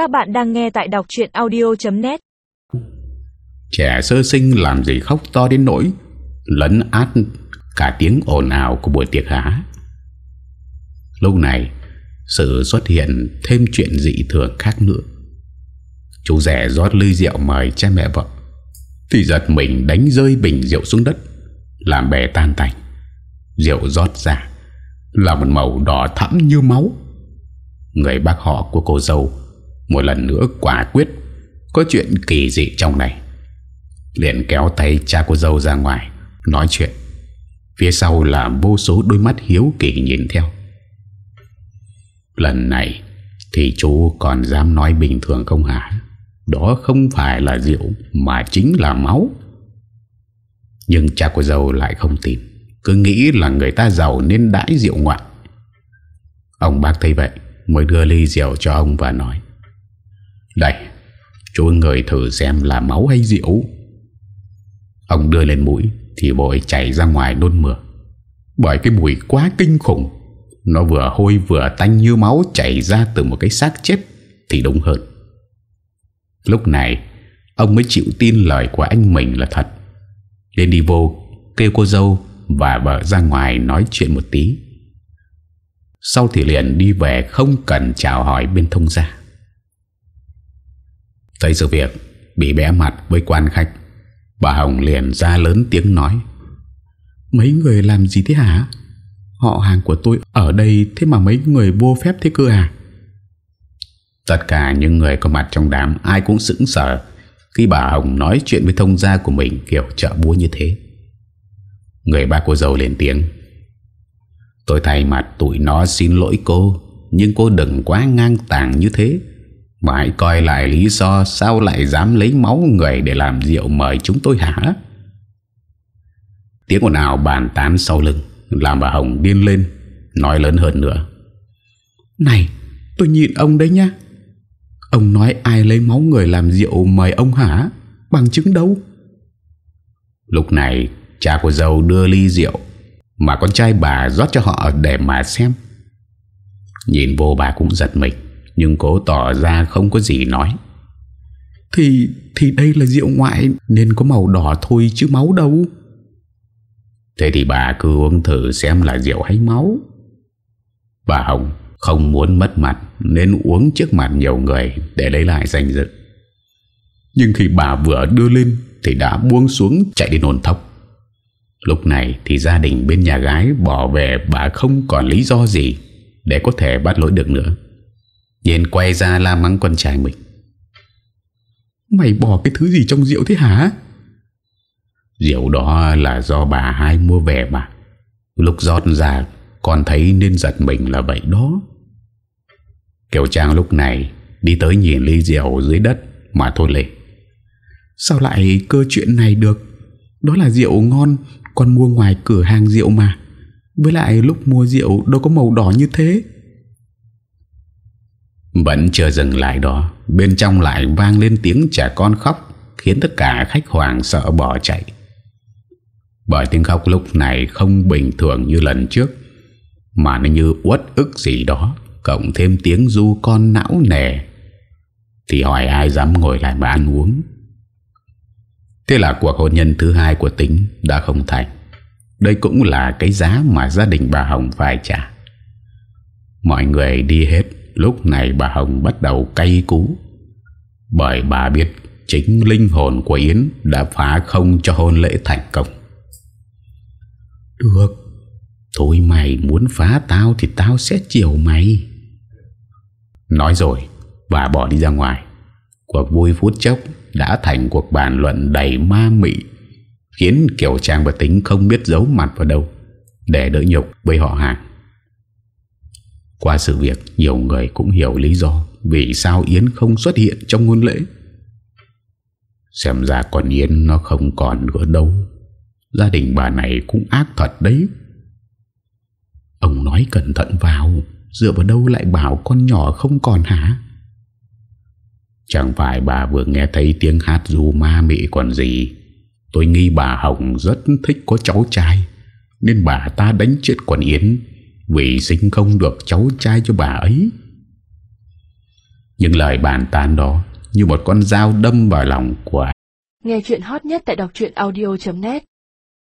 Các bạn đang nghe tại đọc chuyện audio.net Trẻ sơ sinh làm gì khóc to đến nỗi Lấn át cả tiếng ồn ào của buổi tiệc há. Lúc này, Sự xuất hiện thêm chuyện dị thường khác nữa. Chú rẻ rót ly rượu mời cha mẹ vợ. Thì giật mình đánh rơi bình rượu xuống đất, Làm bè tan tành. Rượu rót ra, Là một màu đỏ thẫm như máu. Người bác họ của cô dâu một lần nữa quả quyết, Có chuyện kỳ dị trong này. Liền kéo tay cha cô dâu ra ngoài, Nói chuyện. Phía sau là vô số đôi mắt hiếu kỳ nhìn theo. Lần này Thì chú còn dám nói bình thường không hả? Đó không phải là rượu, Mà chính là máu. Nhưng cha cô dâu lại không tin, Cứ nghĩ là người ta giàu nên đãi rượu ngoại Ông bác thấy vậy, Mới đưa ly rượu cho ông và nói. Đây, Chú người thử xem là máu hay rượu. Ông đưa lên mũi, Thì bội chảy ra ngoài nôn mửa. Bởi cái mùi quá kinh khủng, Nó vừa hôi vừa tanh như máu Chảy ra từ một cái xác chết, Thì đúng hơn. Lúc này, Ông mới chịu tin lời của anh mình là thật. Lên đi vô, Kêu cô dâu và vợ ra ngoài nói chuyện một tí. Sau thì liền đi về Không cần chào hỏi bên thông gia. Thấy sự việc, Bị bé mặt với quan khách, Bà Hồng liền ra lớn tiếng nói. Mấy người làm gì thế hả? Họ hàng của tôi ở đây, Thế mà mấy người vô phép thế cơ à? Tất cả những người có mặt trong đám Ai cũng sững sờ Khi bà Hồng nói chuyện với thông gia của mình Kiểu trợ búa như thế. Người ba cô dâu lên tiếng. Tôi thay mặt tụi nó xin lỗi cô, Nhưng cô đừng quá ngang tàng như thế. Mà hãy coi lại lý do Sao lại dám lấy máu người Để làm rượu mời chúng tôi hả? Tiếng ồn ào bàn tán sau lưng Làm bà Hồng điên lên, Nói lớn hơn nữa. Này, tôi nhịn ông đấy nhá. Ông nói ai lấy máu người làm rượu mời ông hả? Bằng chứng đâu? Lúc này, Cha của dâu đưa ly rượu Mà con trai bà rót cho họ để mà xem. Nhìn vô, bà cũng giật mình. Nhưng cố tỏ ra không có gì nói. Thì thì đây là rượu ngoại Nên có màu đỏ thôi chứ máu đâu. Thế thì bà cứ uống thử xem là rượu hay máu. Bà Hồng không muốn mất mặt Nên uống trước mặt nhiều người Để lấy lại danh dự. Nhưng khi bà vừa đưa lên Thì đã buông xuống chạy đi nôn thóc Lúc này thì gia đình bên nhà gái bỏ về bà không còn lý do gì để có thể bắt lỗi được nữa. Nhiên quay ra la mắng con trai mình. Mày bỏ cái thứ gì trong rượu thế hả? Rượu đó là do bà hai mua về mà. Lúc rót ra con thấy nên giật mình là vậy đó. Kiều Trang lúc này đi tới nhìn ly rượu dưới đất mà thôi lệ. Sao lại cơ chuyện này được? Đó là rượu ngon con mua ngoài cửa hàng rượu mà Với lại lúc mua rượu đâu có màu đỏ như thế vẫn chưa dừng lại đó. Bên trong lại vang lên tiếng trẻ con khóc, Khiến tất cả khách hoàng sợ bỏ chạy. Bởi tiếng khóc lúc này không bình thường như lần trước, Mà nó như uất ức gì đó, Cộng thêm tiếng du con não nề. Thì hỏi ai dám ngồi lại mà ăn uống? Thế là cuộc hôn nhân thứ hai của tính đã không thành. Đây cũng là cái giá mà gia đình bà Hồng phải trả. Mọi người đi hết. Lúc này bà Hồng bắt đầu cay cú. Bởi bà biết Chính linh hồn của Yến Đã phá không cho hôn lễ thành công. Được, Thôi mày muốn phá tao Thì tao sẽ chiều mày. Nói rồi, Bà bỏ đi ra ngoài. Cuộc vui phút chốc đã thành cuộc bàn luận đầy ma mị. Khiến Kiều Trang và Tính không biết giấu mặt vào đâu, để đỡ nhục với họ hàng. Qua sự việc, nhiều người cũng hiểu lý do vì sao Yến không xuất hiện trong ngôn lễ. Xem ra còn Yến nó không còn nữa đâu. Gia đình bà này cũng ác thật đấy. Ông nói cẩn thận vào, dựa vào đâu lại bảo con nhỏ không còn hả? Chẳng phải bà vừa nghe thấy tiếng hát du ma mị còn gì Tôi nghi bà Hồng rất thích có cháu trai Nên bà ta đánh chết con Yến vì sinh không được cháu trai cho bà ấy. Những lời bàn tán đó Như một con dao đâm vào lòng của Nghe chuyện hot nhất tại đọc audio.net